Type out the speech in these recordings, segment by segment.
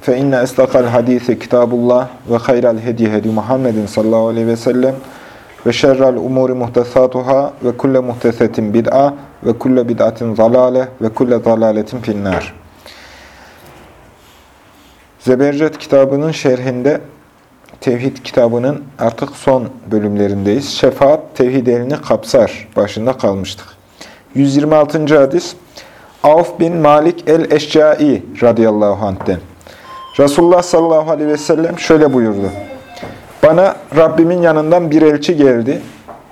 Fe inne estakal hadisi kitabullah ve hayral hedi hedi Muhammedin sallallahu aleyhi ve sellem ve şerrel umuri muhtesatuhâ ve kulle muhtesetin bid'a ve kulle bid'atin zalale ve kulle zalaletin finnâr. Zebercet kitabının şerhinde Tevhid kitabının artık son bölümlerindeyiz. Şefaat tevhid elini kapsar başında kalmıştık. 126. hadis Avf bin Malik el-Eşcai radıyallahu anh'ten. Resulullah sallallahu aleyhi ve sellem şöyle buyurdu. Bana Rabbimin yanından bir elçi geldi.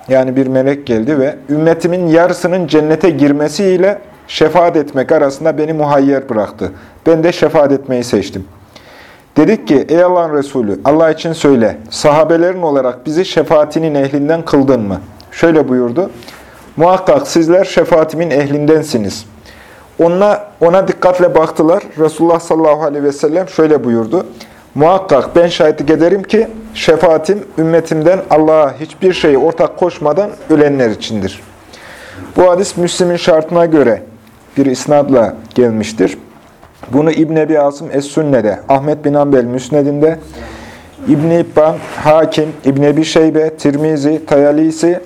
Yani bir melek geldi ve ümmetimin yarısının cennete girmesiyle şefaat etmek arasında beni muhayyer bıraktı. Ben de şefaat etmeyi seçtim. Dedik ki ey Allah'ın Resulü Allah için söyle sahabelerin olarak bizi şefaatinin ehlinden kıldın mı? Şöyle buyurdu. Muhakkak sizler şefaatimin ehlindensiniz. Ona, ona dikkatle baktılar. Resulullah sallallahu aleyhi ve sellem şöyle buyurdu. Muhakkak ben şahitlik ederim ki şefaatim ümmetimden Allah'a hiçbir şeyi ortak koşmadan ölenler içindir. Bu hadis Müslim'in şartına göre bir isnadla gelmiştir. Bunu İbn Ebi Asım Es-Sünne'de, Ahmet bin Ambel Müsned'inde, İbn İbban, Hakim, İbn Ebi Şeybe, Tirmizi, Tayalisi,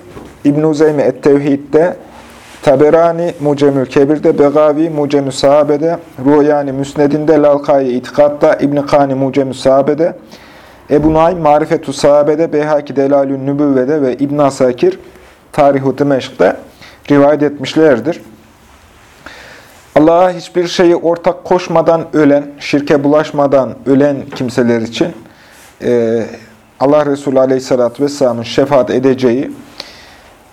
İbn Uzeyme Et-Tevhid'de, Taberani Mucemül Kebir'de, Begavi Mucemül Sahabe'de, Ruyani Müsned'inde, Lalkai İtikad'da, İbn-i Kani Mucemül Sahabe'de, Ebu Naim Marifetü Sahabe'de, Beyhaki Delalün Nübüvve'de ve İbn Asakir Tarih-u Dimeşk'te rivayet etmişlerdir. Allah'a hiçbir şeyi ortak koşmadan ölen, şirke bulaşmadan ölen kimseler için Allah Resulü Aleyhisselatü Vesselam'ın şefaat edeceği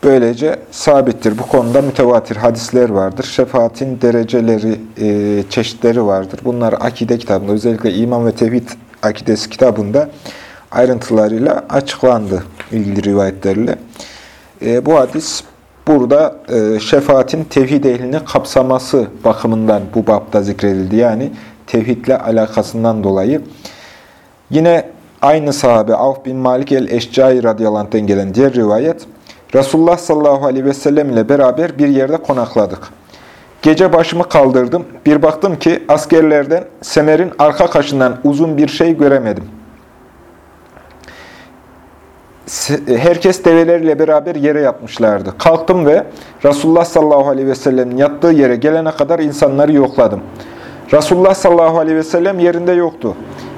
böylece sabittir. Bu konuda mütevatir hadisler vardır. Şefaatin dereceleri, e, çeşitleri vardır. Bunlar akide kitabında, özellikle İman ve Tevhid akidesi kitabında ayrıntılarıyla açıklandı ilgili rivayetlerle. E, bu hadis burada e, şefaatin tevhid ehlini kapsaması bakımından bu babda zikredildi. Yani tevhidle alakasından dolayı. Yine aynı sahabe Avf bin Malik el-Eşcai radıyallahu anh'ten gelen diğer rivayet, Resulullah sallallahu aleyhi ve sellem ile beraber bir yerde konakladık. Gece başımı kaldırdım. Bir baktım ki askerlerden semerin arka kaşından uzun bir şey göremedim. Herkes develeriyle beraber yere yatmışlardı. Kalktım ve Resulullah sallallahu aleyhi ve sellem'in yattığı yere gelene kadar insanları yokladım. Resulullah sallallahu aleyhi ve sellem yerinde yoktu.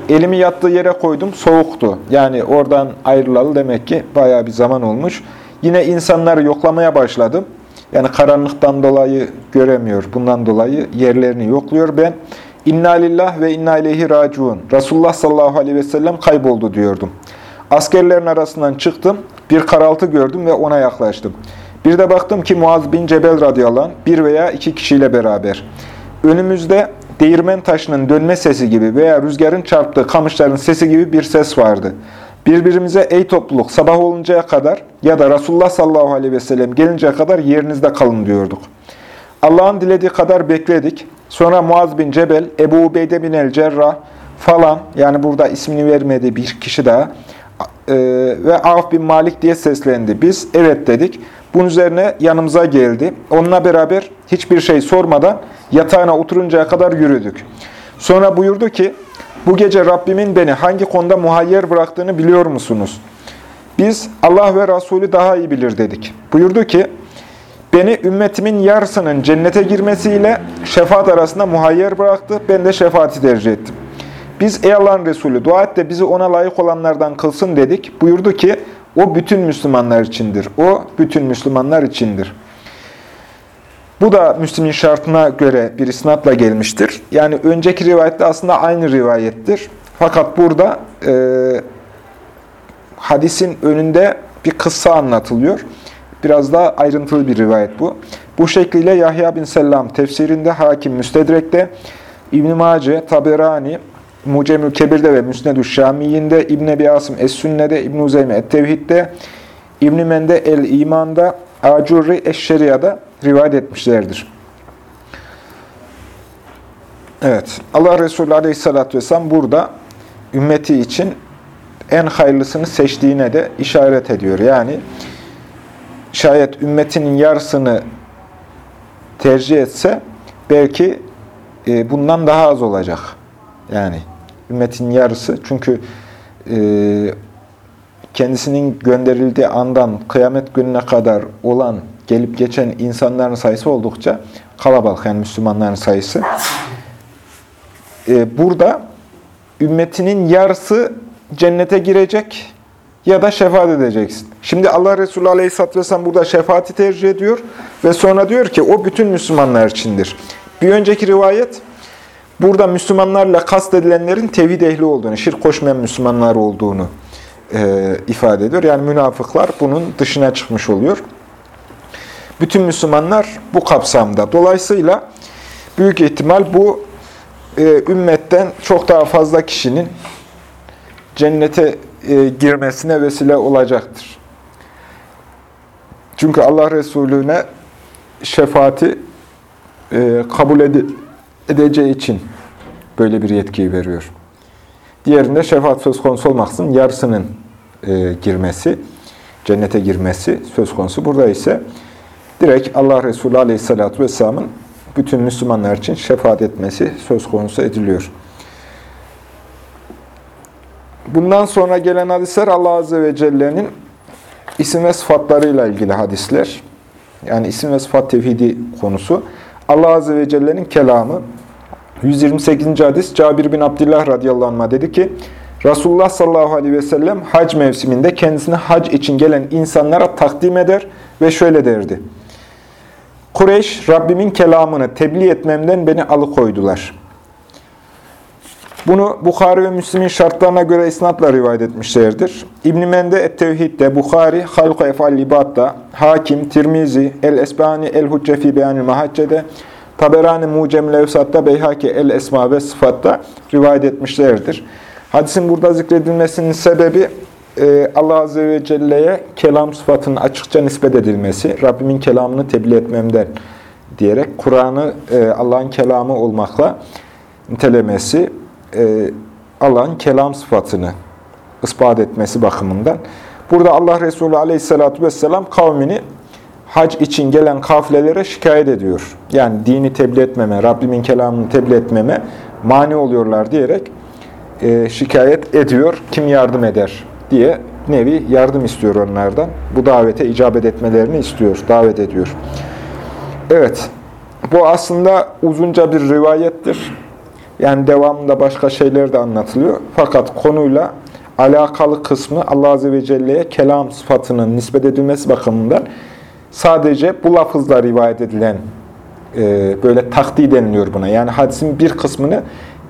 Elimi yattığı yere koydum, soğuktu. Yani oradan ayrılalı demek ki bayağı bir zaman olmuş. Yine insanları yoklamaya başladım. Yani karanlıktan dolayı göremiyor. Bundan dolayı yerlerini yokluyor. Ben inna lillah ve inna ileyhi raciun. Resulullah sallallahu aleyhi ve sellem kayboldu diyordum. Askerlerin arasından çıktım. Bir karaltı gördüm ve ona yaklaştım. Bir de baktım ki Muaz bin Cebel radıyallahu anh, bir veya iki kişiyle beraber. Önümüzde değirmen taşının dönme sesi gibi veya rüzgarın çarptığı kamışların sesi gibi bir ses vardı. Birbirimize ey topluluk sabah oluncaya kadar ya da Resulullah sallallahu aleyhi ve sellem gelinceye kadar yerinizde kalın diyorduk. Allah'ın dilediği kadar bekledik. Sonra Muaz bin Cebel, Ebu Ubeyde bin el-Cerrah falan yani burada ismini vermediği bir kişi daha e, ve Avf bin Malik diye seslendi. Biz evet dedik. Bunun üzerine yanımıza geldi. Onunla beraber hiçbir şey sormadan yatağına oturuncaya kadar yürüdük. Sonra buyurdu ki, bu gece Rabbimin beni hangi konuda muhayyer bıraktığını biliyor musunuz? Biz Allah ve Resulü daha iyi bilir dedik. Buyurdu ki, beni ümmetimin yarısının cennete girmesiyle şefaat arasında muhayyer bıraktı. Ben de şefaati tercih ettim. Biz ey Allah'ın Resulü dua et de bizi ona layık olanlardan kılsın dedik. Buyurdu ki, o bütün Müslümanlar içindir. O bütün Müslümanlar içindir. Bu da Müslim'in şartına göre bir isnatla gelmiştir. Yani önceki rivayette aslında aynı rivayettir. Fakat burada e, hadisin önünde bir kıssa anlatılıyor. Biraz daha ayrıntılı bir rivayet bu. Bu şekliyle Yahya bin Selam tefsirinde, Hakim Müstedrek'te, İbn-i Mace, Taberani, Mucemül Kebir'de ve Müsnedü Şamiyinde, İbn Ebi Asım Es-Sünne'de, İbn Uzeyme Et-Tevhid'de, İbn Mende El-İman'da, Acurri Eşşeriya'da rivayet etmişlerdir. Evet, Allah Resulü Aleyhisselatü Vesselam burada ümmeti için en hayırlısını seçtiğine de işaret ediyor. Yani şayet ümmetinin yarısını tercih etse belki e, bundan daha az olacak. Yani ümmetin yarısı çünkü e, kendisinin gönderildiği andan kıyamet gününe kadar olan gelip geçen insanların sayısı oldukça kalabalık yani Müslümanların sayısı. E, burada ümmetinin yarısı cennete girecek ya da şefaat edeceksin. Şimdi Allah Resulü Aleyhisselatü Vesselam burada şefaati tercih ediyor ve sonra diyor ki o bütün Müslümanlar içindir. Bir önceki rivayet burada Müslümanlarla kastedilenlerin tevhid ehli olduğunu, şirk koşmayan Müslümanlar olduğunu e, ifade ediyor. Yani münafıklar bunun dışına çıkmış oluyor. Bütün Müslümanlar bu kapsamda. Dolayısıyla büyük ihtimal bu e, ümmetten çok daha fazla kişinin cennete e, girmesine vesile olacaktır. Çünkü Allah Resulüne şefaati e, kabul ede edeceği için böyle bir yetkiyi veriyor. Diğerinde şefaat söz konusu olmaksızın yarısının e, girmesi, cennete girmesi söz konusu. Burada ise direkt Allah Resulü Aleyhisselatü Vesselam'ın bütün Müslümanlar için şefaat etmesi söz konusu ediliyor. Bundan sonra gelen hadisler Allah Azze ve Celle'nin isim ve sıfatlarıyla ilgili hadisler. Yani isim ve sıfat tevhidi konusu. Allah Azze ve Celle'nin kelamı. 128. hadis Cabir bin Abdullah radıyallahu anh dedi ki, Resulullah sallallahu aleyhi ve sellem hac mevsiminde kendisine hac için gelen insanlara takdim eder ve şöyle derdi. Kureyş, Rabbimin kelamını tebliğ etmemden beni alıkoydular. Bunu Bukhari ve Müslim'in şartlarına göre isnatla rivayet etmişlerdir. İbn-i Mende Et-Tevhid'de, Bukhari, Halk-ı Efal Libat'ta, Hakim, Tirmizi, El-Esbani, El-Hucce fi Beyanil Mahacce'de, Taberani Mucem Levsat'ta, Beyhaki El-Esma ve Sıfat'ta rivayet etmişlerdir. Hadisin burada zikredilmesinin sebebi Allah Azze ve Celle'ye kelam sıfatının açıkça nispet edilmesi, Rabbimin kelamını tebliğ etmemden diyerek Kur'an'ı e, Allah'ın kelamı olmakla nitelemesi, e, Allah'ın kelam sıfatını ispat etmesi bakımından. Burada Allah Resulü Aleyhisselatü vesselam kavmini hac için gelen kafilelere şikayet ediyor. Yani dini tebliğ etmeme, Rabbimin kelamını tebliğ etmeme mani oluyorlar diyerek e, şikayet ediyor. Kim yardım eder diye nevi yardım istiyor onlardan. Bu davete icabet etmelerini istiyor, davet ediyor. Evet, bu aslında uzunca bir rivayettir. Yani devamında başka şeyler de anlatılıyor. Fakat konuyla alakalı kısmı Allah Azze ve Celle'ye kelam sıfatının nispet edilmesi bakımından sadece bu lafızla rivayet edilen e, böyle takdi deniliyor buna. Yani hadisin bir kısmını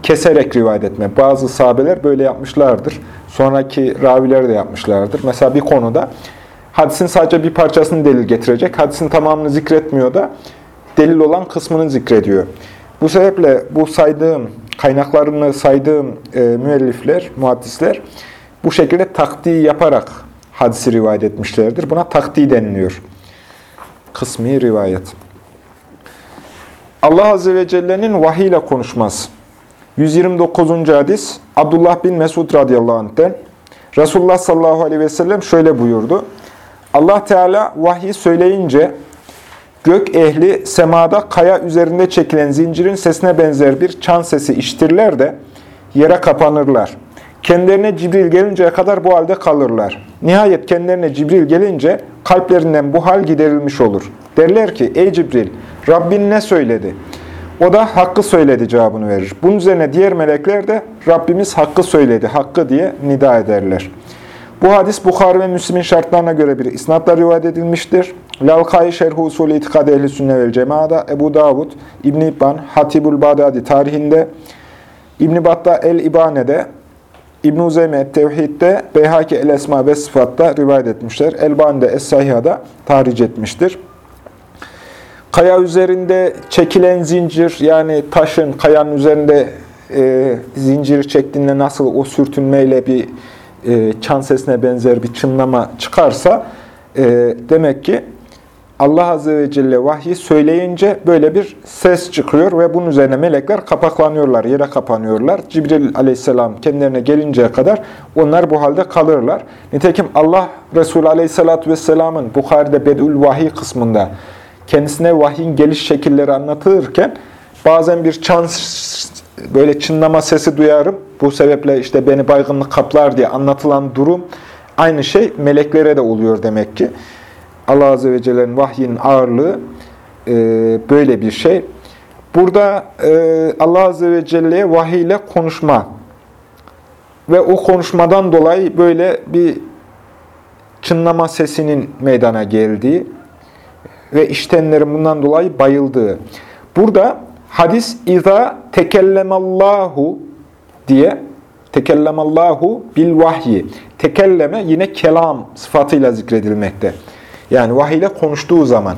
keserek rivayet etme. Bazı sahabeler böyle yapmışlardır. Sonraki raviler de yapmışlardır. Mesela bir konuda hadisin sadece bir parçasını delil getirecek. Hadisin tamamını zikretmiyor da delil olan kısmını zikrediyor. Bu sebeple bu saydığım, kaynaklarını saydığım e, müellifler, muhaddisler bu şekilde takdi yaparak hadisi rivayet etmişlerdir. Buna takdi deniliyor. Kısmi rivayet. Allah Azze ve Celle'nin vahiy ile konuşması. 129. hadis Abdullah bin Mesud radıyallahu anh'ten Resulullah sallallahu aleyhi ve sellem şöyle buyurdu. Allah Teala vahyi söyleyince gök ehli semada kaya üzerinde çekilen zincirin sesine benzer bir çan sesi işitirler de yere kapanırlar. Kendilerine Cibril gelinceye kadar bu halde kalırlar. Nihayet kendilerine Cibril gelince kalplerinden bu hal giderilmiş olur. Derler ki ey Cibril Rabbin ne söyledi? O da hakkı söyledi cevabını verir. Bunun üzerine diğer melekler de Rabbimiz hakkı söyledi, hakkı diye nida ederler. Bu hadis Bukhari ve Müslim'in şartlarına göre bir isnatla rivayet edilmiştir. Lalkai Şerh Usulü İtikad Ehli Sünne vel Cemaada, Ebu Davud, İbn İbban, Hatibul Bağdadi tarihinde, İbn Batta El İbane'de, İbn Uzeyme Tevhid'de, Beyhaki El Esma ve Sıfat'ta rivayet etmişler. Elbani'de Es-Sahiha'da tahric etmiştir. Kaya üzerinde çekilen zincir yani taşın kayanın üzerinde e, zinciri çektiğinde nasıl o sürtünmeyle bir e, çan sesine benzer bir çınlama çıkarsa e, demek ki Allah Azze ve Celle vahyi söyleyince böyle bir ses çıkıyor ve bunun üzerine melekler kapaklanıyorlar, yere kapanıyorlar. Cibril aleyhisselam kendilerine gelinceye kadar onlar bu halde kalırlar. Nitekim Allah Resulü aleyhisselatü vesselamın Bukhari'de Bedül Vahiy kısmında kendisine vahyin geliş şekilleri anlatılırken bazen bir çan böyle çınlama sesi duyarım. Bu sebeple işte beni baygınlık kaplar diye anlatılan durum aynı şey meleklere de oluyor demek ki. Allah Azze ve Celle'nin vahyinin ağırlığı e, böyle bir şey. Burada e, Allah Azze ve Celle'ye vahiy ile konuşma ve o konuşmadan dolayı böyle bir çınlama sesinin meydana geldiği ve iştenlerin bundan dolayı bayıldığı. Burada hadis İza tekellemallahu diye tekellemallahu bil vahyi. Tekelleme yine kelam sıfatıyla zikredilmekte. Yani vahiy ile konuştuğu zaman.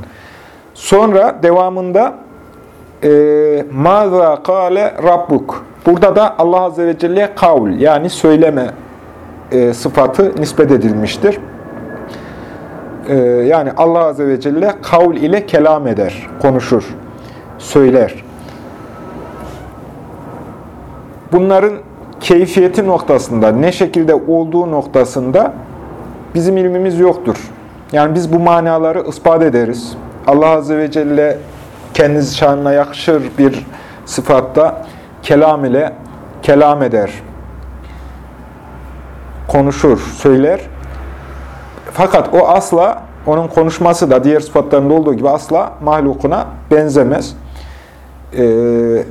Sonra devamında e, Maza kâle rabbuk. Burada da Allah Azze ve Celle'ye kavl yani söyleme e, sıfatı nispet edilmiştir. E, yani Allah Azze ve Celle kavl ile kelam eder, konuşur, söyler. Bunların keyfiyeti noktasında, ne şekilde olduğu noktasında bizim ilmimiz yoktur. Yani biz bu manaları ispat ederiz. Allah Azze ve Celle kendisi şanına yakışır bir sıfatta kelam ile kelam eder. Konuşur, söyler. Fakat o asla, onun konuşması da diğer sıfatlarında olduğu gibi asla mahlukuna benzemez. Ee,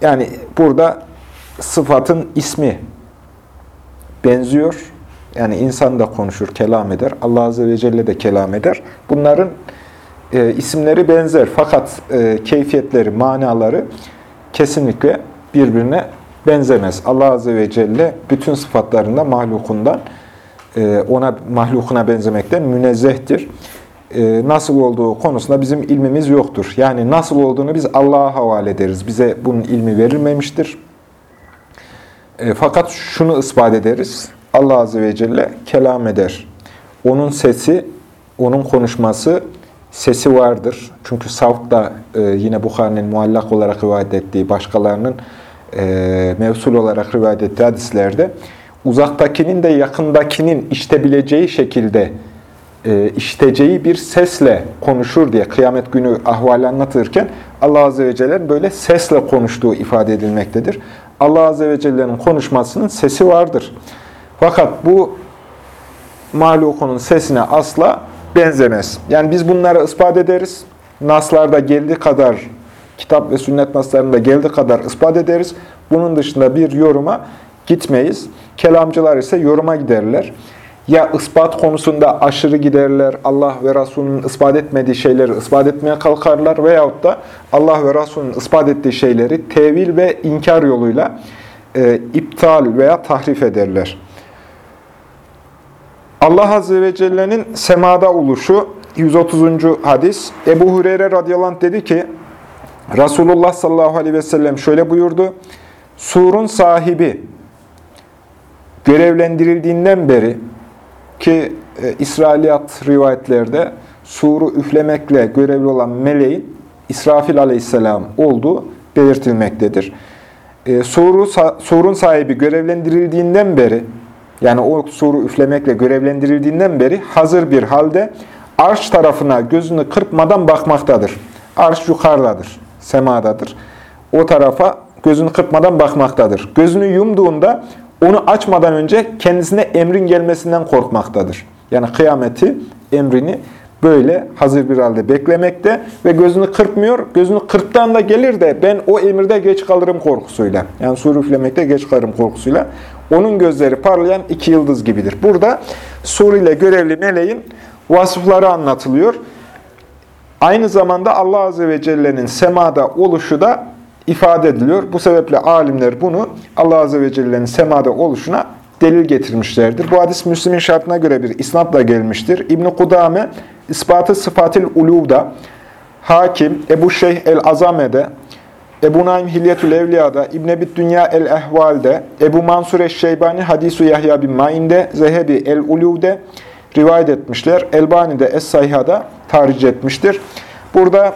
yani burada sıfatın ismi benziyor yani insan da konuşur, kelam eder. Allah Azze ve Celle de kelam eder. Bunların e, isimleri benzer. Fakat e, keyfiyetleri, manaları kesinlikle birbirine benzemez. Allah Azze ve Celle bütün sıfatlarında mahlukundan, ona mahlukuna benzemekten münezzehtir. E, nasıl olduğu konusunda bizim ilmimiz yoktur. Yani nasıl olduğunu biz Allah'a havale ederiz. Bize bunun ilmi verilmemiştir. E, fakat şunu ispat ederiz. Allah Azze ve Celle kelam eder. Onun sesi, onun konuşması sesi vardır. Çünkü Savt da e, yine Bukhari'nin muallak olarak rivayet ettiği, başkalarının e, mevsul olarak rivayet ettiği hadislerde uzaktakinin de yakındakinin iştebileceği şekilde e, işiteceği bir sesle konuşur diye kıyamet günü ahvali anlatırken Allah Azze ve Celle'nin böyle sesle konuştuğu ifade edilmektedir. Allah Azze ve Celle'nin konuşmasının sesi vardır. Fakat bu mahlukunun sesine asla benzemez. Yani biz bunları ispat ederiz. Naslarda geldiği kadar, kitap ve sünnet naslarında geldiği kadar ispat ederiz. Bunun dışında bir yoruma gitmeyiz. Kelamcılar ise yoruma giderler. Ya ispat konusunda aşırı giderler, Allah ve Resulünün ispat etmediği şeyleri ispat etmeye kalkarlar veyahut da Allah ve Resulünün ispat ettiği şeyleri tevil ve inkar yoluyla e, iptal veya tahrif ederler. Allah Azze ve Celle'nin semada oluşu 130. hadis. Ebu Hureyre radıyallahu anh dedi ki Resulullah sallallahu aleyhi ve sellem şöyle buyurdu. Surun sahibi görevlendirildiğinden beri ki e, İsrailiyat rivayetlerde suru üflemekle görevli olan meleğin İsrafil aleyhisselam olduğu belirtilmektedir. E, suru, surun sahibi görevlendirildiğinden beri yani o suru üflemekle görevlendirildiğinden beri hazır bir halde arş tarafına gözünü kırpmadan bakmaktadır. Arş yukarıdadır, semadadır. O tarafa gözünü kırpmadan bakmaktadır. Gözünü yumduğunda onu açmadan önce kendisine emrin gelmesinden korkmaktadır. Yani kıyameti, emrini böyle hazır bir halde beklemekte ve gözünü kırpmıyor. Gözünü kırptan da gelir de ben o emirde geç kalırım korkusuyla. Yani sur üflemekte geç kalırım korkusuyla. Onun gözleri parlayan iki yıldız gibidir. Burada sur ile görevli meleğin vasıfları anlatılıyor. Aynı zamanda Allah Azze ve Celle'nin semada oluşu da ifade ediliyor. Bu sebeple alimler bunu Allah Azze ve Celle'nin semada oluşuna delil getirmişlerdir. Bu hadis Müslim'in şartına göre bir isnatla gelmiştir. İbn-i Kudame İspatı Sıfatil Uluv'da, Hakim, Ebu Şeyh el-Azame'de, Ebu Naim Hilyetül Evliya'da, İbn Ebi Dünya el-Ehval'de, Ebu Mansur eş-Şeybani Hadisu Yahya bin Ma'in'de, Zehebi el-Uluv'de rivayet etmişler. Elbani de Es-Sayha'da tahric etmiştir. Burada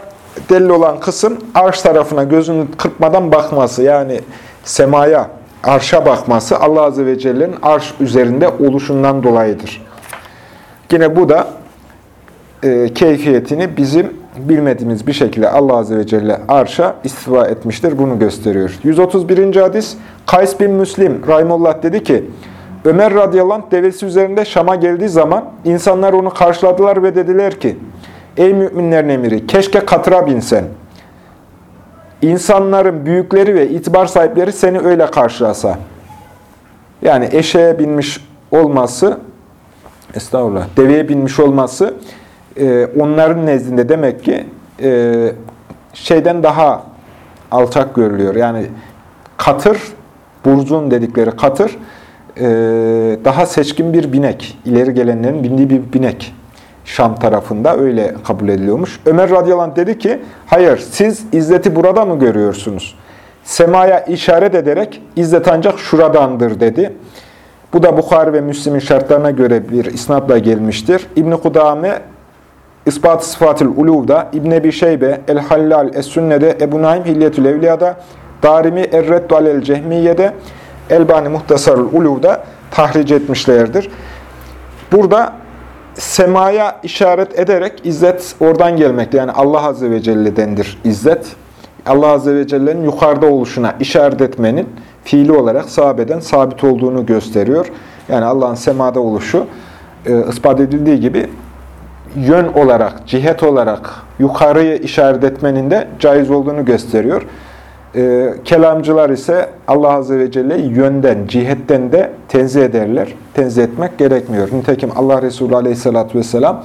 delil olan kısım arş tarafına gözünü kırpmadan bakması. Yani semaya, arşa bakması Allah Azze ve Celle'nin arş üzerinde oluşundan dolayıdır. Yine bu da e, keyfiyetini bizim bilmediğimiz bir şekilde Allah Azze ve Celle arşa istiva etmiştir. Bunu gösteriyor. 131. hadis Kays bin Müslim Rahimullah dedi ki Ömer radıyallahu anh devesi üzerinde Şam'a geldiği zaman insanlar onu karşıladılar ve dediler ki Ey müminlerin emiri keşke katıra binsen. İnsanların büyükleri ve itibar sahipleri seni öyle karşılasa. Yani eşeğe binmiş olması, estağfurullah, deveye binmiş olması e, onların nezdinde demek ki e, şeyden daha alçak görülüyor. Yani katır, burzun dedikleri katır, e, daha seçkin bir binek. ileri gelenlerin bindiği bir binek. Şam tarafında öyle kabul ediliyormuş. Ömer radıyallahu dedi ki, hayır siz izzeti burada mı görüyorsunuz? Semaya işaret ederek izzet ancak şuradandır dedi. Bu da Bukhari ve Müslim'in şartlarına göre bir isnatla gelmiştir. İbn-i Kudame İspat-ı Sıfatül Uluv'da, İbn Ebi Şeybe, El-Hallal Es-Sünne'de, Ebu Naim Hilyetül Evliya'da, Darimi Er-Reddu Alel Cehmiye'de, Elbani Muhtasarul Uluv'da tahric etmişlerdir. Burada semaya işaret ederek izzet oradan gelmekte. Yani Allah Azze ve Celle'dendir izzet. Allah Azze ve Celle'nin yukarıda oluşuna işaret etmenin fiili olarak sahabeden sabit olduğunu gösteriyor. Yani Allah'ın semada oluşu e, ispat edildiği gibi yön olarak, cihet olarak yukarıyı işaret etmenin de caiz olduğunu gösteriyor. E, kelamcılar ise Allah Azze ve Celle'yi yönden, cihetten de tenzih ederler. Tenzih etmek gerekmiyor. Nitekim Allah Resulü Aleyhisselatü Vesselam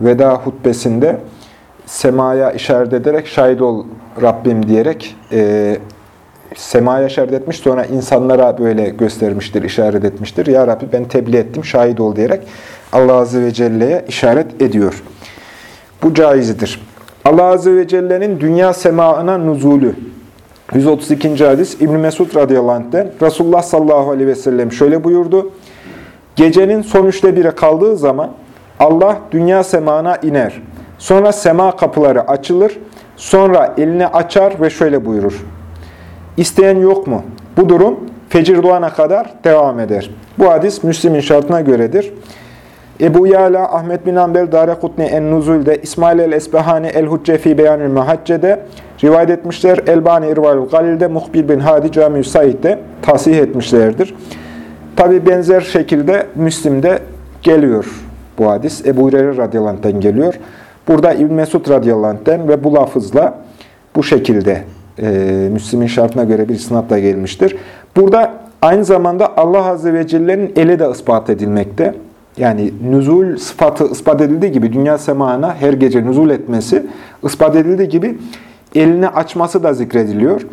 veda hutbesinde semaya işaret ederek şahit ol Rabbim diyerek e, semaya işaret etmiş. Sonra insanlara böyle göstermiştir, işaret etmiştir. Ya Rabbi ben tebliğ ettim, şahit ol diyerek Allah Azze ve Celle'ye işaret ediyor. Bu caizidir. Allah Azze ve Celle'nin dünya semaına nuzulü. 132. hadis İbn Mesud radıyallahu anh'ten Resulullah sallallahu aleyhi ve sellem şöyle buyurdu. Gecenin son üçte biri kaldığı zaman Allah dünya semana iner. Sonra sema kapıları açılır. Sonra elini açar ve şöyle buyurur. İsteyen yok mu? Bu durum fecir doğana kadar devam eder. Bu hadis Müslim'in şartına göredir. Ebu Yala, Ahmet bin Ambel, Darekutni en-Nuzul'de, İsmail el-Esbehani el-Hucce Beyanül Muhacce'de rivayet etmişler. Elbani İrvalül Galil'de, Muhbil bin Hadi Cami-ü Said'de tasih etmişlerdir. Tabi benzer şekilde Müslim'de geliyor bu hadis. Ebu Hureyre radıyallahu geliyor. Burada İbn Mesud radıyallahu ve bu lafızla bu şekilde e, Müslim'in şartına göre bir sınavda gelmiştir. Burada aynı zamanda Allah Azze ve Celle'nin eli de ispat edilmekte. Yani nüzul sıfatı ispat edildiği gibi dünya semana her gece nüzul etmesi ispat edildiği gibi elini açması da zikrediliyor.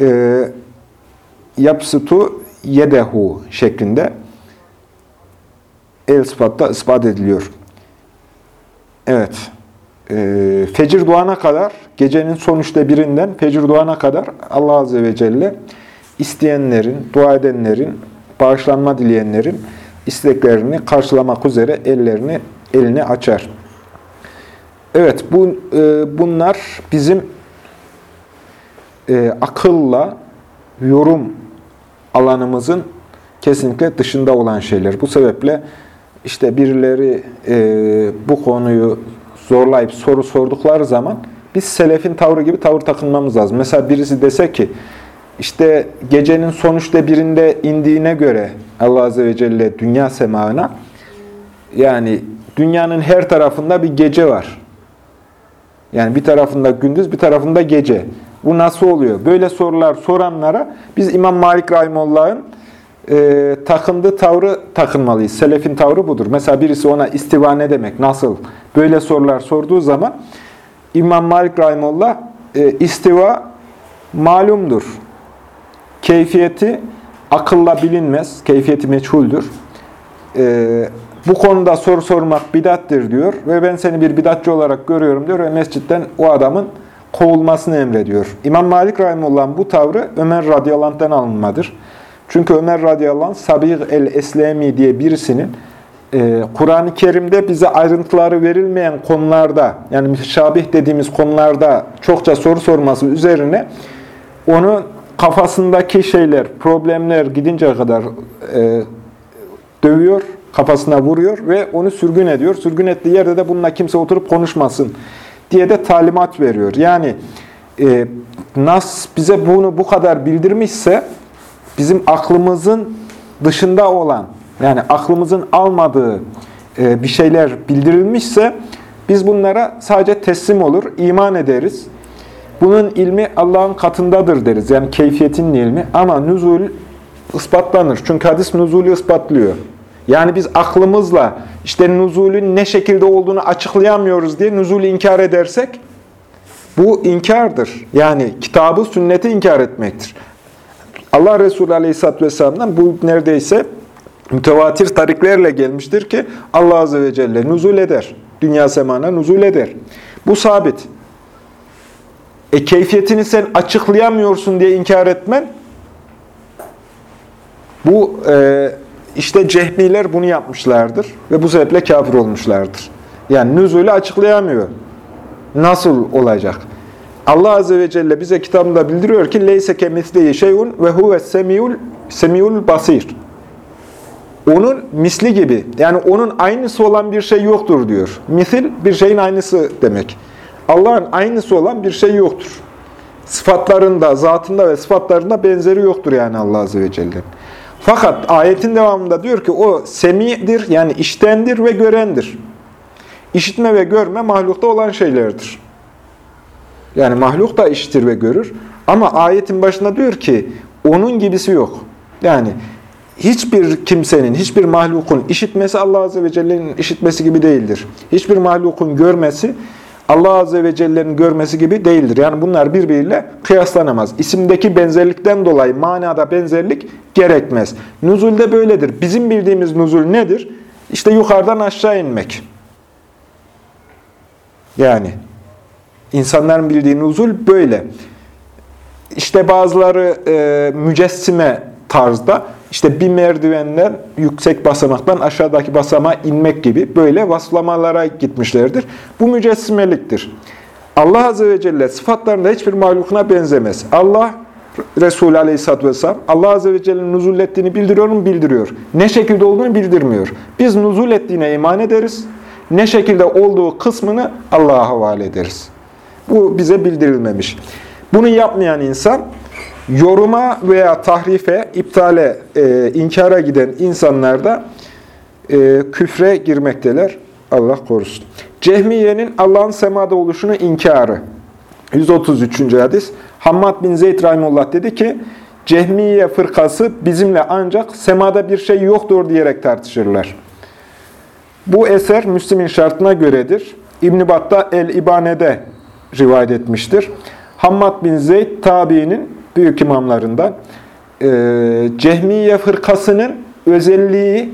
E, yapsıtu yedehu şeklinde el sıfatta ispat ediliyor. Evet. E, fecir doğana kadar, gecenin son üçte birinden fecir doğana kadar Allah Azze ve Celle isteyenlerin, dua edenlerin, bağışlanma dileyenlerin isteklerini karşılamak üzere ellerini elini açar. Evet, bu e, bunlar bizim e, akılla yorum alanımızın kesinlikle dışında olan şeyler. Bu sebeple işte birileri e, bu konuyu zorlayıp soru sordukları zaman biz selefin tavrı gibi tavır takınmamız lazım. Mesela birisi dese ki işte gecenin sonuçta birinde indiğine göre Allah Azze ve Celle dünya semağına yani dünyanın her tarafında bir gece var. Yani bir tarafında gündüz, bir tarafında gece. Bu nasıl oluyor? Böyle sorular soranlara biz İmam Malik Rahimullah'ın e, takındığı tavrı takınmalıyız. Selefin tavrı budur. Mesela birisi ona istiva ne demek, nasıl? Böyle sorular sorduğu zaman İmam Malik Rahimullah e, istiva malumdur. Keyfiyeti akılla bilinmez. Keyfiyeti meçhuldür. E, bu konuda soru sormak bidattir diyor ve ben seni bir bidatçı olarak görüyorum diyor ve mescitten o adamın kovulmasını emrediyor. İmam Malik Rahimullah'ın bu tavrı Ömer radıyallahu alınmadır. Çünkü Ömer radıyallahu Sabih el-Eslemi diye birisinin e, Kur'an-ı Kerim'de bize ayrıntıları verilmeyen konularda, yani müşabih dediğimiz konularda çokça soru sorması üzerine onu kafasındaki şeyler, problemler gidinceye kadar e, dövüyor, kafasına vuruyor ve onu sürgün ediyor. Sürgün ettiği yerde de bununla kimse oturup konuşmasın diye de talimat veriyor. Yani e, Nas bize bunu bu kadar bildirmişse bizim aklımızın dışında olan, yani aklımızın almadığı e, bir şeyler bildirilmişse biz bunlara sadece teslim olur, iman ederiz. Bunun ilmi Allah'ın katındadır deriz. Yani keyfiyetinin ilmi. Ama nüzul ispatlanır. Çünkü hadis nüzulü ispatlıyor. Yani biz aklımızla işte nüzulün ne şekilde olduğunu açıklayamıyoruz diye nüzulü inkar edersek bu inkardır. Yani kitabı, sünneti inkar etmektir. Allah Resulü Aleyhisselatü Vesselam'dan bu neredeyse mütevatir tariklerle gelmiştir ki Allah Azze ve Celle nuzul eder. Dünya semana nuzul eder. Bu sabit. E keyfiyetini sen açıklayamıyorsun diye inkar etmen, bu e, işte cehmiler bunu yapmışlardır ve bu sebeple kafir olmuşlardır. Yani nüzulü açıklayamıyor. Nasıl olacak? Allah Azze ve Celle bize kitabında bildiriyor ki leyse kemislihi şeyun ve huve semiul semiul basir. Onun misli gibi, yani onun aynısı olan bir şey yoktur diyor. Misil bir şeyin aynısı demek. Allah'ın aynısı olan bir şey yoktur. Sıfatlarında, zatında ve sıfatlarında benzeri yoktur yani Allah Azze ve Celle'nin. Fakat ayetin devamında diyor ki o semidir yani iştendir ve görendir. İşitme ve görme mahlukta olan şeylerdir. Yani mahluk da işitir ve görür. Ama ayetin başında diyor ki onun gibisi yok. Yani hiçbir kimsenin, hiçbir mahlukun işitmesi Allah Azze ve Celle'nin işitmesi gibi değildir. Hiçbir mahlukun görmesi Allah Azze ve Celle'nin görmesi gibi değildir. Yani bunlar birbiriyle kıyaslanamaz. İsimdeki benzerlikten dolayı manada benzerlik gerekmez. Nuzulde böyledir. Bizim bildiğimiz nuzul nedir? İşte yukarıdan aşağı inmek. Yani insanların bildiği nuzul böyle. İşte bazıları e, mücessime tarzda işte bir merdivenden yüksek basamaktan aşağıdaki basamağa inmek gibi böyle vasflamalara gitmişlerdir. Bu mücessimeliktir. Allah Azze ve Celle sıfatlarında hiçbir mahlukuna benzemez. Allah Resulü Aleyhisselatü Vesselam Allah Azze ve Celle'nin nuzul ettiğini bildiriyor mu? Bildiriyor. Ne şekilde olduğunu bildirmiyor. Biz nuzul ettiğine iman ederiz. Ne şekilde olduğu kısmını Allah'a havale ederiz. Bu bize bildirilmemiş. Bunu yapmayan insan yoruma veya tahrife, iptale, e, inkara giden insanlar da e, küfre girmekteler. Allah korusun. Cehmiye'nin Allah'ın semada oluşunu inkarı. 133. hadis. Hammad bin Zeyd Rahimullah dedi ki, Cehmiye fırkası bizimle ancak semada bir şey yoktur diyerek tartışırlar. Bu eser Müslim'in şartına göredir. İbn-i Bat'ta El-İbane'de rivayet etmiştir. Hammad bin Zeyd tabiinin büyük imamlarından. E, Cehmiye fırkasının özelliği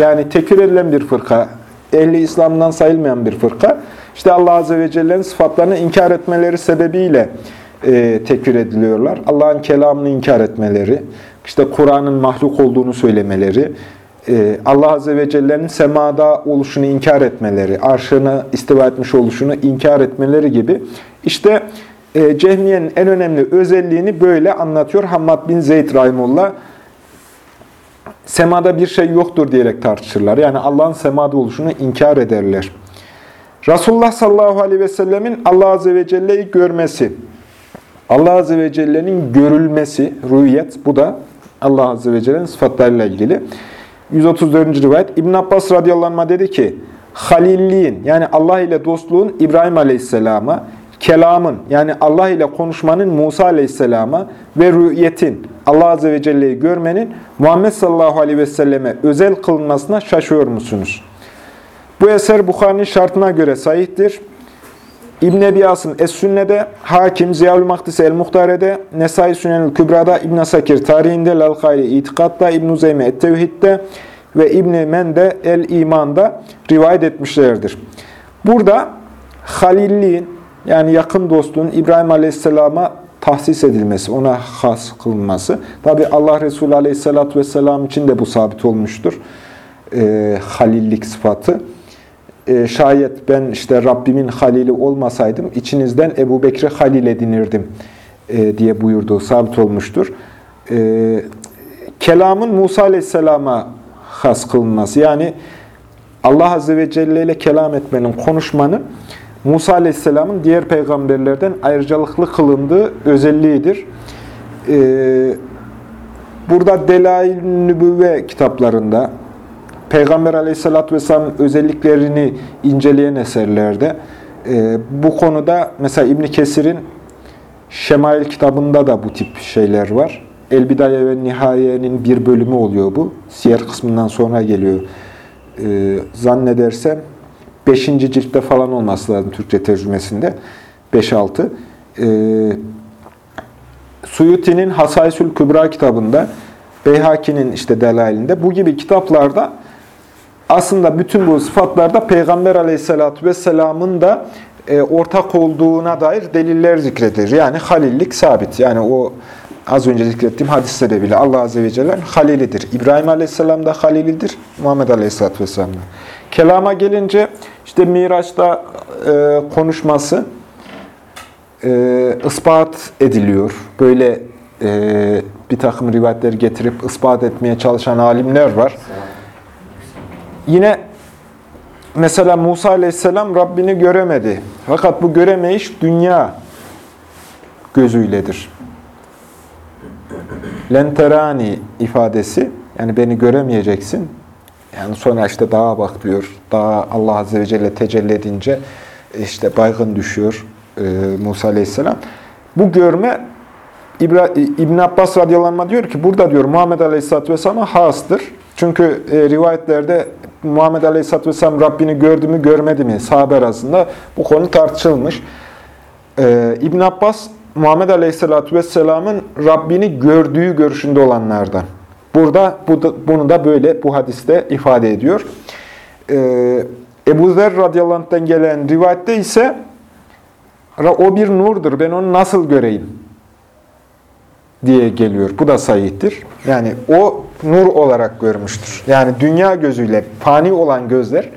yani tekfir edilen bir fırka, ehli İslam'dan sayılmayan bir fırka. İşte Allah Azze ve Celle'nin sıfatlarını inkar etmeleri sebebiyle e, tekfir ediliyorlar. Allah'ın kelamını inkar etmeleri, işte Kur'an'ın mahluk olduğunu söylemeleri, e, Allah Azze ve Celle'nin semada oluşunu inkar etmeleri, arşını istiva etmiş oluşunu inkar etmeleri gibi. İşte e, Cehmiye'nin en önemli özelliğini böyle anlatıyor Hammad bin Zeyd Rahimullah. Semada bir şey yoktur diyerek tartışırlar. Yani Allah'ın semada oluşunu inkar ederler. Resulullah sallallahu aleyhi ve sellemin Allah azze ve celle'yi görmesi, Allah azze ve celle'nin görülmesi, rüyet, bu da Allah azze ve celle'nin sıfatlarıyla ilgili. 134. rivayet İbn Abbas radıyallahu anh dedi ki, Halilliğin yani Allah ile dostluğun İbrahim aleyhisselama, kelamın yani Allah ile konuşmanın Musa aleyhisselama ve rüyetin Allah azze ve celle'yi görmenin Muhammed sallallahu aleyhi ve selleme özel kılınmasına şaşıyor musunuz? Bu eser Bukhari'nin şartına göre sahihtir. İbn Ebi Asım Es-Sünne'de, Hakim, Ziyaül Mahdisi El-Muhtare'de, Nesai Sünenül Kübra'da, İbn Sakir tarihinde, Lalkayri İtikad'da, İbn Zeyme Et-Tevhid'de ve İbn Mende El-İman'da rivayet etmişlerdir. Burada Halilliğin Yani yakın dostluğun İbrahim Aleyhisselam'a tahsis edilmesi, ona has kılınması. Tabi Allah Resulü Aleyhisselatü Vesselam için de bu sabit olmuştur. E, halillik sıfatı. E, şayet ben işte Rabbimin halili olmasaydım, içinizden Ebu Bekir'i halil edinirdim e, diye buyurduğu sabit olmuştur. E, kelamın Musa Aleyhisselam'a has kılınması. Yani Allah Azze ve Celle ile kelam etmenin, konuşmanın Musa Aleyhisselam'ın diğer peygamberlerden ayrıcalıklı kılındığı özelliğidir. Ee, burada Delail Nübüvve kitaplarında Peygamber Aleyhisselatü Vesselam'ın özelliklerini inceleyen eserlerde e, bu konuda mesela İbn Kesir'in Şemail kitabında da bu tip şeyler var. El Bidaye ve Nihaye'nin bir bölümü oluyor bu. Siyer kısmından sonra geliyor. Ee, zannedersem 5. ciltte falan olması lazım Türkçe tercümesinde. 5-6. Ee, Suyuti'nin Hasaysül Kübra kitabında, Beyhaki'nin işte delailinde bu gibi kitaplarda aslında bütün bu sıfatlarda Peygamber aleyhissalatü vesselamın da e, ortak olduğuna dair deliller zikredilir. Yani halillik sabit. Yani o az önce zikrettiğim hadiste bile Allah Azze ve Celle halilidir. İbrahim Aleyhisselam da halilidir. Muhammed Aleyhisselatü Vesselam da. Kelama gelince işte Miraç'ta e, konuşması e, ispat ediliyor. Böyle e, bir takım rivayetleri getirip ispat etmeye çalışan alimler var. Yine mesela Musa Aleyhisselam Rabbini göremedi. Fakat bu göremeyiş dünya gözüyledir. Lenterani ifadesi, yani beni göremeyeceksin. Yani sonra işte dağa bak diyor. Dağa Allah Azze ve Celle tecelli edince işte baygın düşüyor e, Musa Aleyhisselam. Bu görme İbra, İbn Abbas radıyallahu diyor ki burada diyor Muhammed Aleyhisselatü Vesselam'a hastır. Çünkü e, rivayetlerde Muhammed Aleyhisselatü Vesselam Rabbini gördü mü görmedi mi sahabe arasında bu konu tartışılmış. E, İbn Abbas Muhammed Aleyhisselatü Vesselam'ın Rabbini gördüğü görüşünde olanlardan. Burada bu da, bunu da böyle bu hadiste ifade ediyor. Ee, Ebu Zer radıyallahu gelen rivayette ise o bir nurdur, ben onu nasıl göreyim diye geliyor. Bu da sahihtir. Yani o nur olarak görmüştür. Yani dünya gözüyle fani olan gözler,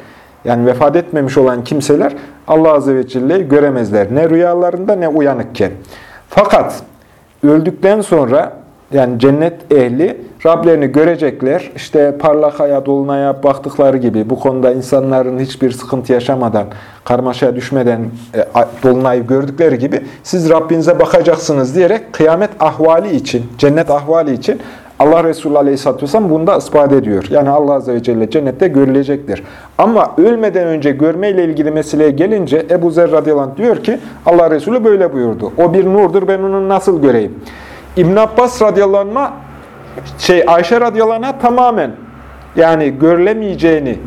yani vefat etmemiş olan kimseler Allah Azze ve Celle'yi göremezler. Ne rüyalarında ne uyanıkken. Fakat öldükten sonra yani cennet ehli Rablerini görecekler. İşte parlak aya, dolunaya baktıkları gibi bu konuda insanların hiçbir sıkıntı yaşamadan, karmaşaya düşmeden e, dolunayı gördükleri gibi siz Rabbinize bakacaksınız diyerek kıyamet ahvali için, cennet ahvali için Allah Resulü Aleyhisselatü Vesselam bunu da ispat ediyor. Yani Allah Azze ve Celle cennette görülecektir. Ama ölmeden önce görmeyle ilgili meseleye gelince Ebu Zer radıyallahu anh diyor ki Allah Resulü böyle buyurdu. O bir nurdur ben onu nasıl göreyim? İbn Abbas radıyallahu şey Ayşe radıyallahu tamamen yani görülemeyeceğini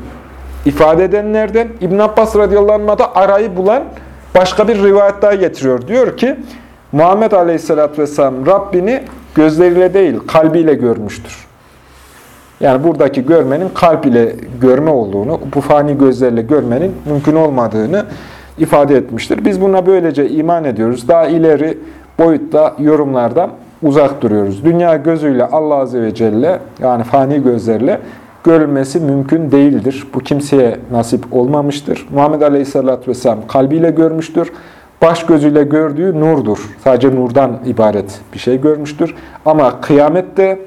ifade edenlerden İbn Abbas radıyallahu da arayı bulan başka bir rivayet daha getiriyor. Diyor ki Muhammed aleyhissalatü vesselam Rabbini gözleriyle değil kalbiyle görmüştür. Yani buradaki görmenin kalp ile görme olduğunu, bu fani gözlerle görmenin mümkün olmadığını ifade etmiştir. Biz buna böylece iman ediyoruz. Daha ileri boyutta yorumlardan uzak duruyoruz. Dünya gözüyle Allah Azze ve Celle yani fani gözlerle görülmesi mümkün değildir. Bu kimseye nasip olmamıştır. Muhammed Aleyhisselatü Vesselam kalbiyle görmüştür. Baş gözüyle gördüğü nurdur. Sadece nurdan ibaret bir şey görmüştür. Ama kıyamette,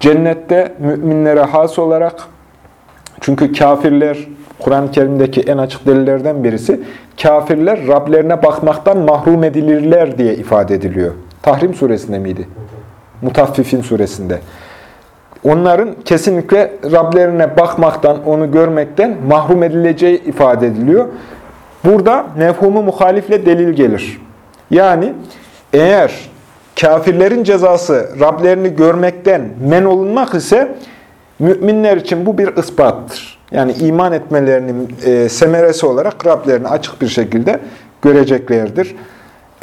cennette müminlere has olarak çünkü kafirler, Kur'an-ı Kerim'deki en açık delillerden birisi, kafirler Rablerine bakmaktan mahrum edilirler diye ifade ediliyor. Tahrim suresinde miydi? Mutaffifin suresinde. Onların kesinlikle Rablerine bakmaktan, onu görmekten mahrum edileceği ifade ediliyor. Burada mefhumu muhalifle delil gelir. Yani eğer kafirlerin cezası Rablerini görmekten men olunmak ise müminler için bu bir ispattır. Yani iman etmelerinin e, semeresi olarak Rablerini açık bir şekilde göreceklerdir.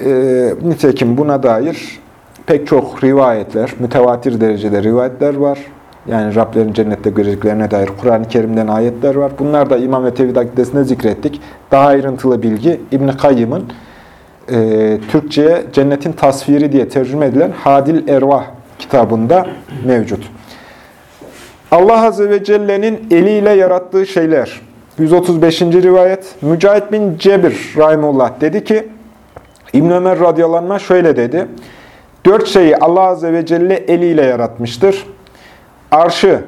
E, nitekim buna dair pek çok rivayetler, mütevatir derecede rivayetler var. Yani Rablerin cennette göreceklerine dair Kur'an-ı Kerim'den ayetler var. Bunlar da İmam ve Tevhid Akidesi'nde zikrettik. Daha ayrıntılı bilgi İbn-i Kayyım'ın e, Türkçe'ye Cennetin Tasviri diye tercüme edilen Hadil Ervah kitabında mevcut. Allah Azze ve Celle'nin eliyle yarattığı şeyler. 135. rivayet. Mücahit bin Cebir Rahimullah dedi ki, İbn Ömer radıyallahu şöyle dedi. Dört şeyi Allah Azze ve Celle eliyle yaratmıştır. Arşı,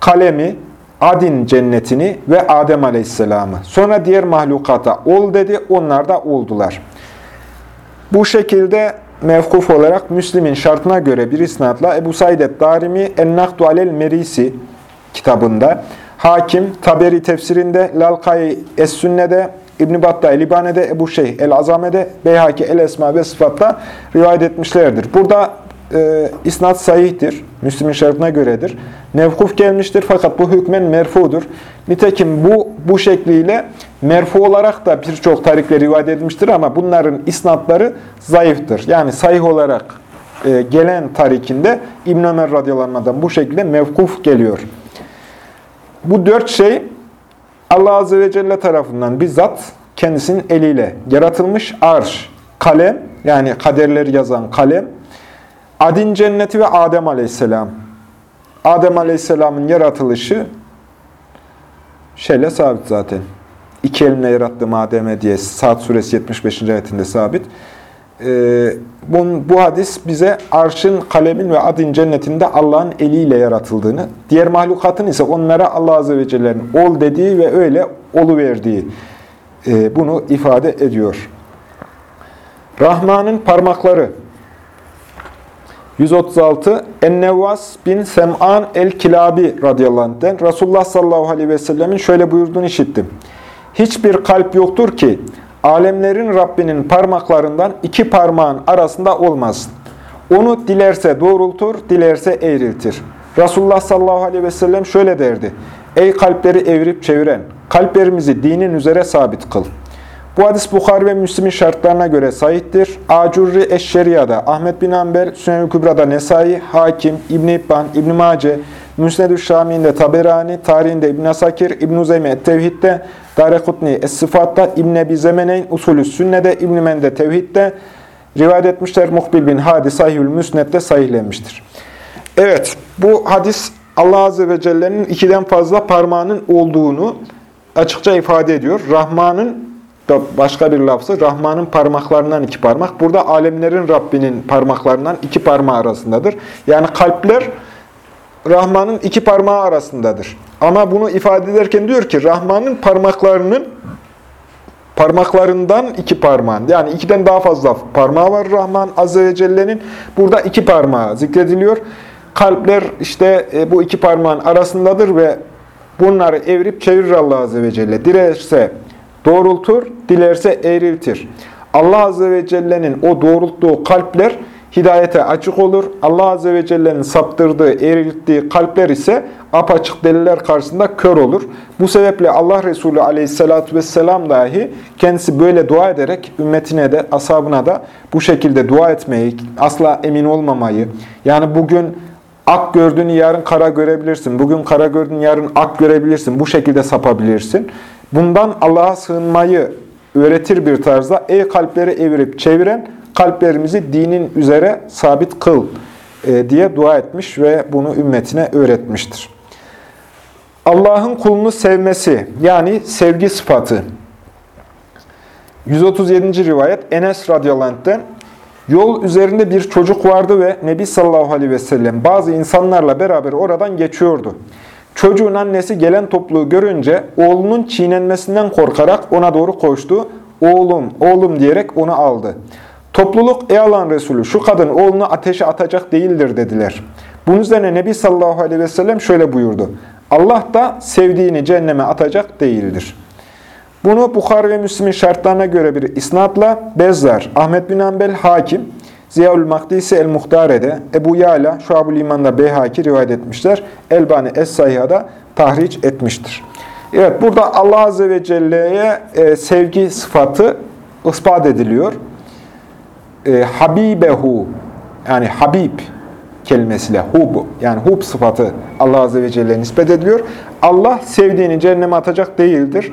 kalemi, Adin cennetini ve Adem aleyhisselamı. Sonra diğer mahlukata ol dedi, onlar da oldular. Bu şekilde mevkuf olarak Müslim'in şartına göre bir isnatla Ebu Said et-Darimi En-Nakdu alel Merisi kitabında, Hakim, Taberi tefsirinde, Lalkai Es-Sünne'de, İbn-i Battah El-İbane'de, Ebu Şeyh El-Azame'de, Beyhaki El-Esma ve Sıfat'ta rivayet etmişlerdir. Burada e, isnat sahihtir. Müslim'in şartına göredir. Mevkuf gelmiştir fakat bu hükmen merfudur. Nitekim bu bu şekliyle merfu olarak da birçok tarikle rivayet edilmiştir ama bunların isnatları zayıftır. Yani sahih olarak e, gelen tarikinde İbn Ömer radıyallahu bu şekilde mevkuf geliyor. Bu dört şey Allah Azze ve Celle tarafından bizzat kendisinin eliyle yaratılmış arş, kalem yani kaderleri yazan kalem, Adin cenneti ve Adem aleyhisselam. Adem aleyhisselamın yaratılışı şeyle sabit zaten. İki elimle yarattım Adem'e diye Saat suresi 75. ayetinde sabit. Ee, bu, bu hadis bize arşın, kalemin ve adin cennetinde Allah'ın eliyle yaratıldığını, diğer mahlukatın ise onlara Allah Azze ve Celle'nin ol dediği ve öyle oluverdiği e, bunu ifade ediyor. Rahman'ın parmakları 136 Ennevvas bin Sem'an el-Kilabi radıyallahu anh'den Resulullah sallallahu aleyhi ve sellemin şöyle buyurduğunu işittim. Hiçbir kalp yoktur ki alemlerin Rabbinin parmaklarından iki parmağın arasında olmasın. Onu dilerse doğrultur, dilerse eğriltir. Resulullah sallallahu aleyhi ve sellem şöyle derdi. Ey kalpleri evirip çeviren, kalplerimizi dinin üzere sabit kıl. Bu hadis Bukhari ve Müslim'in şartlarına göre sahiptir. Acurri Eşşeriya'da, Ahmet bin Ambel, Sünnel-i Kübra'da Nesai, Hakim, İbn-i İbban, İbn-i Mace, Müsned-ü Şami'inde Taberani, tarihinde İbn Asakir, İbn-i Zeyme Tevhid'de, Darekutni Es-Sıfat'ta, İbn Ebi Zemeneyn, Usulü Sünne'de, İbn-i Mende Tevhid'de rivayet etmişler. Muhbil bin Hadi Sahihül Müsned'de sahihlenmiştir. Evet, bu hadis Allah Azze ve Celle'nin ikiden fazla parmağının olduğunu açıkça ifade ediyor. Rahman'ın da başka bir lafzı Rahman'ın parmaklarından iki parmak. Burada alemlerin Rabbinin parmaklarından iki parmağı arasındadır. Yani kalpler Rahman'ın iki parmağı arasındadır. Ama bunu ifade ederken diyor ki Rahman'ın parmaklarının parmaklarından iki parmağın. Yani ikiden daha fazla parmağı var Rahman Azze ve Celle'nin. Burada iki parmağı zikrediliyor. Kalpler işte e, bu iki parmağın arasındadır ve bunları evirip çevirir Allah Azze ve Celle. Dilerse doğrultur, dilerse eğriltir. Allah Azze ve Celle'nin o doğrulttuğu kalpler hidayete açık olur. Allah Azze ve Celle'nin saptırdığı, eğrilttiği kalpler ise apaçık deliller karşısında kör olur. Bu sebeple Allah Resulü aleyhissalatü vesselam dahi kendisi böyle dua ederek ümmetine de, ashabına da bu şekilde dua etmeyi, asla emin olmamayı, yani bugün ak gördüğünü yarın kara görebilirsin, bugün kara gördüğünü yarın ak görebilirsin, bu şekilde sapabilirsin. Bundan Allah'a sığınmayı öğretir bir tarzda ey kalpleri evirip çeviren kalplerimizi dinin üzere sabit kıl e, diye dua etmiş ve bunu ümmetine öğretmiştir. Allah'ın kulunu sevmesi yani sevgi sıfatı. 137. rivayet Enes radıyallahu Yol üzerinde bir çocuk vardı ve Nebi sallallahu aleyhi ve sellem bazı insanlarla beraber oradan geçiyordu. Çocuğun annesi gelen topluğu görünce oğlunun çiğnenmesinden korkarak ona doğru koştu. Oğlum, oğlum diyerek onu aldı. Topluluk ey Allah'ın Resulü şu kadın oğlunu ateşe atacak değildir dediler. Bunun üzerine Nebi sallallahu aleyhi ve sellem şöyle buyurdu. Allah da sevdiğini cehenneme atacak değildir. Bunu Bukhari ve Müslim'in şartlarına göre bir isnatla Bezzar, Ahmet bin Ambel Hakim, Ziyaül Makdisi El-Muhtare'de, Ebu Yala, Şuab-ül İman'da Beyhaki rivayet etmişler. Elbani Es-Sayha'da tahriç etmiştir. Evet, burada Allah Azze ve Celle'ye e, sevgi sıfatı ispat ediliyor. E, Habibehu, yani Habib kelimesiyle hub, yani hub sıfatı Allah Azze ve Celle'ye nispet ediliyor. Allah sevdiğini cehenneme atacak değildir.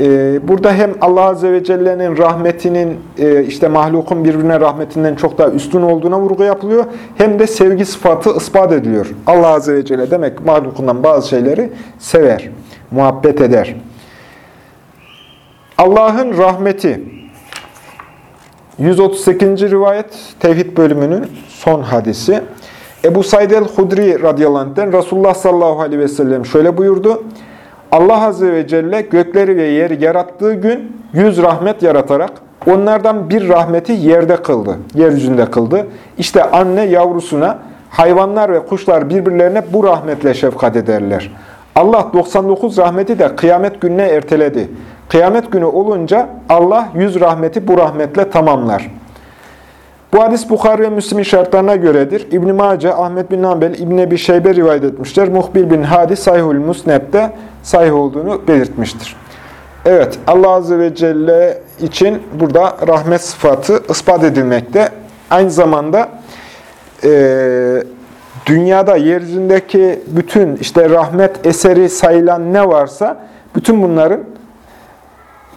e, burada hem Allah Azze ve Celle'nin rahmetinin e, işte mahlukun birbirine rahmetinden çok daha üstün olduğuna vurgu yapılıyor. Hem de sevgi sıfatı ispat ediliyor. Allah Azze ve Celle demek mahlukundan bazı şeyleri sever, muhabbet eder. Allah'ın rahmeti 138. rivayet Tevhid bölümünün son hadisi. Ebu Said el-Hudri radıyallahu anh'den Resulullah sallallahu aleyhi ve sellem şöyle buyurdu. Allah azze ve celle gökleri ve yeri yarattığı gün yüz rahmet yaratarak onlardan bir rahmeti yerde kıldı, yeryüzünde kıldı. İşte anne yavrusuna, hayvanlar ve kuşlar birbirlerine bu rahmetle şefkat ederler. Allah 99 rahmeti de kıyamet gününe erteledi. Kıyamet günü olunca Allah yüz rahmeti bu rahmetle tamamlar. Bu hadis Bukhari ve Müslim'in şartlarına göredir. İbn-i Mace, Ahmet bin Hanbel, İbn Ebi Şeybe rivayet etmişler. Muhbil bin Hadi Sayhul Musned'de sahih olduğunu belirtmiştir. Evet, Allah Azze ve Celle için burada rahmet sıfatı ispat edilmekte. Aynı zamanda e, dünyada, yeryüzündeki bütün işte rahmet eseri sayılan ne varsa bütün bunların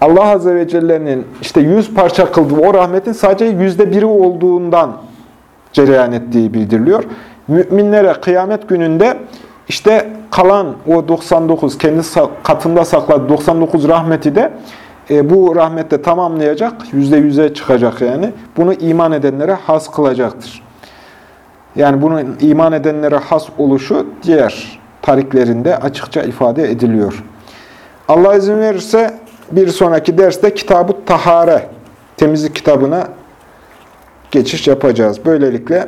Allah Azze ve Celle'nin işte yüz parça kıldığı o rahmetin sadece yüzde biri olduğundan cereyan ettiği bildiriliyor. Müminlere kıyamet gününde işte kalan o 99, kendi katında sakladığı 99 rahmeti de e, bu rahmette tamamlayacak, yüzde yüze çıkacak yani. Bunu iman edenlere has kılacaktır. Yani bunun iman edenlere has oluşu diğer tariklerinde açıkça ifade ediliyor. Allah izin verirse bir sonraki derste Kitab-ı Tahare, temizlik kitabına geçiş yapacağız. Böylelikle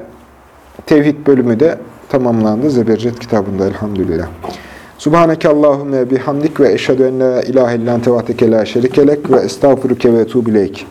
tevhid bölümü de tamamlandı Zebercet kitabında elhamdülillah. Subhaneke Allahümme bihamdik ve eşhedü en la ilahe illan tevateke la şerikelek ve estağfuruke ve etubileyk.